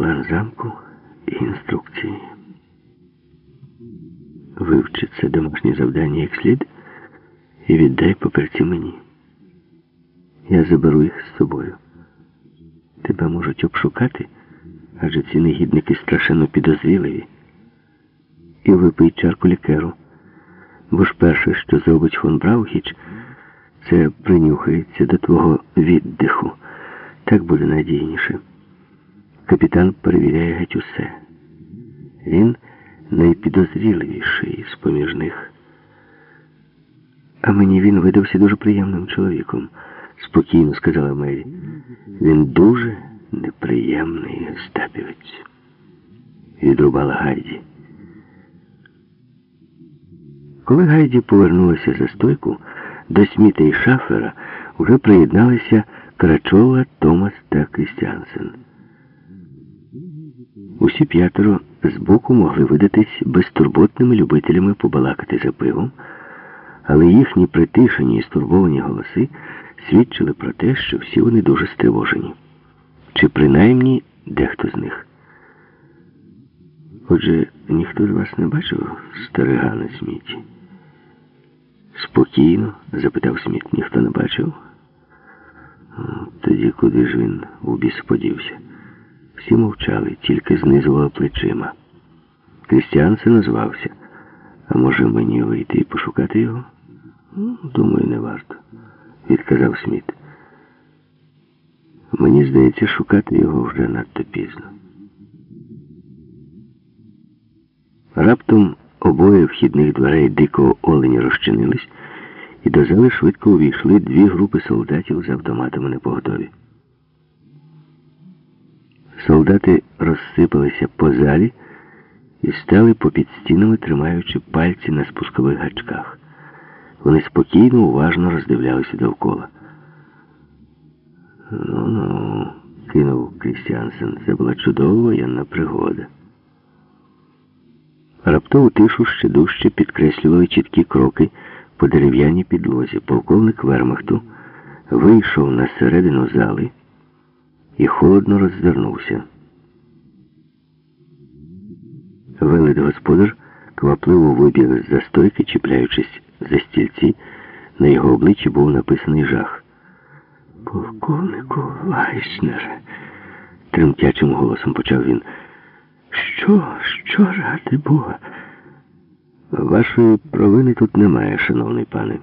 план замку і інструкції. Вивчи це домашнє завдання як слід і віддай паперці мені. Я заберу їх з собою. Тебе можуть обшукати, адже ці негідники страшенно підозріливі. І випий чарку лікеру. Бо ж перше, що зробить фон Браухіч, це принюхається до твого віддиху. Так буде надійніше. Капітан перевіряє геть усе. Він найпідозріливіший з поміж них. А мені він видався дуже приємним чоловіком, спокійно сказала Мері. Він дуже неприємний стапівець. Відрубала Гайді. Коли Гайді повернулася за стойку, до Сміта і Шафера вже приєдналися Карачова, Томас та Крістіансен. Усі п'ятеро збоку могли видатись безтурботними любителями побалакати за пивом, але їхні притишені і стурбовані голоси свідчили про те, що всі вони дуже стривожені. Чи принаймні дехто з них. Отже, ніхто з вас не бачив старига на сміті? Спокійно, запитав Сміт, ніхто не бачив. Тоді куди ж він у біс подівся? Всі мовчали, тільки знизували плечима. Крістіан це назвався. А може мені вийти і пошукати його? Думаю, не варто, відказав Сміт. Мені здається, шукати його вже надто пізно. Раптом обоє вхідних дверей дикого оленя розчинились, і до зали швидко увійшли дві групи солдатів з автоматами на поготові. Солдати розсипалися по залі і стали попід стінами, тримаючи пальці на спускових гачках. Вони спокійно, уважно роздивлялися довкола. Ну ну, кинув Крістіансен. Це була чудова воєнна пригода. Раптову тишу ще дужче підкреслювали чіткі кроки по дерев'яній підлозі. Полковник Вермахту вийшов на середину зали і холодно роззирнувся. Велет господар квапливо вибіг з застойки, чіпляючись за стільці, на його обличчі був написаний жах. Полковнику Вайснер, тремтячим голосом почав він. Що, що ради Бога? Вашої провини тут немає, шановний пане,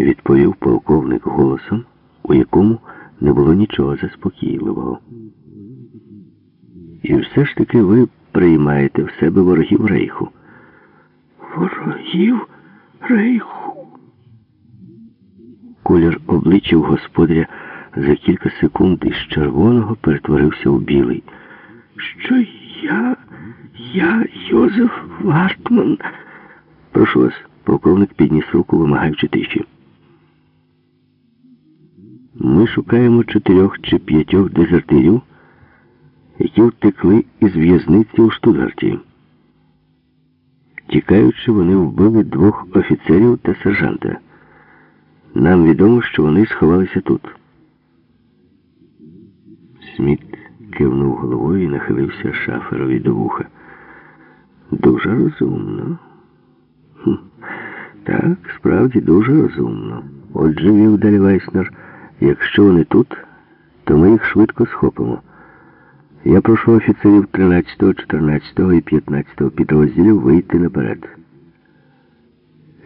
відповів полковник голосом, у якому не було нічого заспокійливого. І все ж таки ви приймаєте в себе ворогів рейху. Ворогів рейху. Колір обличчя господаря за кілька секунд із червоного перетворився у білий. Що я, я, Йозеф Вартман. Прошу вас, полковник підніс руку, вимагаючи тиші. Шукаємо чотирьох чи п'ятьох дезертирів, які втекли із в'язниці у Штутгарті. Тікаючи, вони вбили двох офіцерів та сержанта. Нам відомо, що вони сховалися тут. Сміт кивнув головою і нахилився шаферові до вуха. Дуже розумно. Хм. Так, справді дуже розумно. Отже, вів далі Вайснер, якщо вони тут, то ми їх швидко схопимо. Я прошу офіцерів 13, 14 і 15 підрозділів вийти наперед.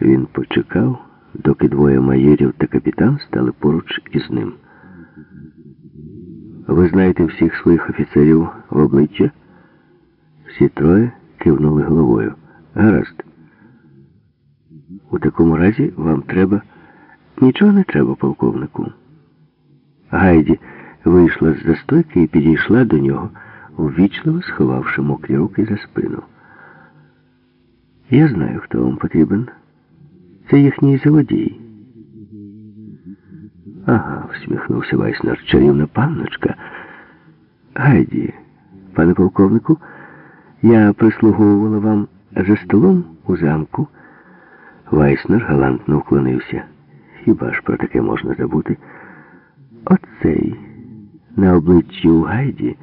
Він почекав, доки двоє майорів та капітан стали поруч із ним. Ви знаєте всіх своїх офіцерів в обличчя? Всі троє кивнули головою. Гаразд. У такому разі вам треба... Нічого не треба, полковнику. Гайді вийшла з застойки і підійшла до нього, ввічливо сховавши мокрі руки за спину. Я знаю, хто вам потрібен. Це їхній злодій. Ага, всміхнувся Вайснер. Чарівна панночка. Гайді, пане полковнику, я прислуговувала вам за столом у замку. Вайснер галантно вклонився. Хіба ж про таке можна забути? Оцей на обличчі у Гайді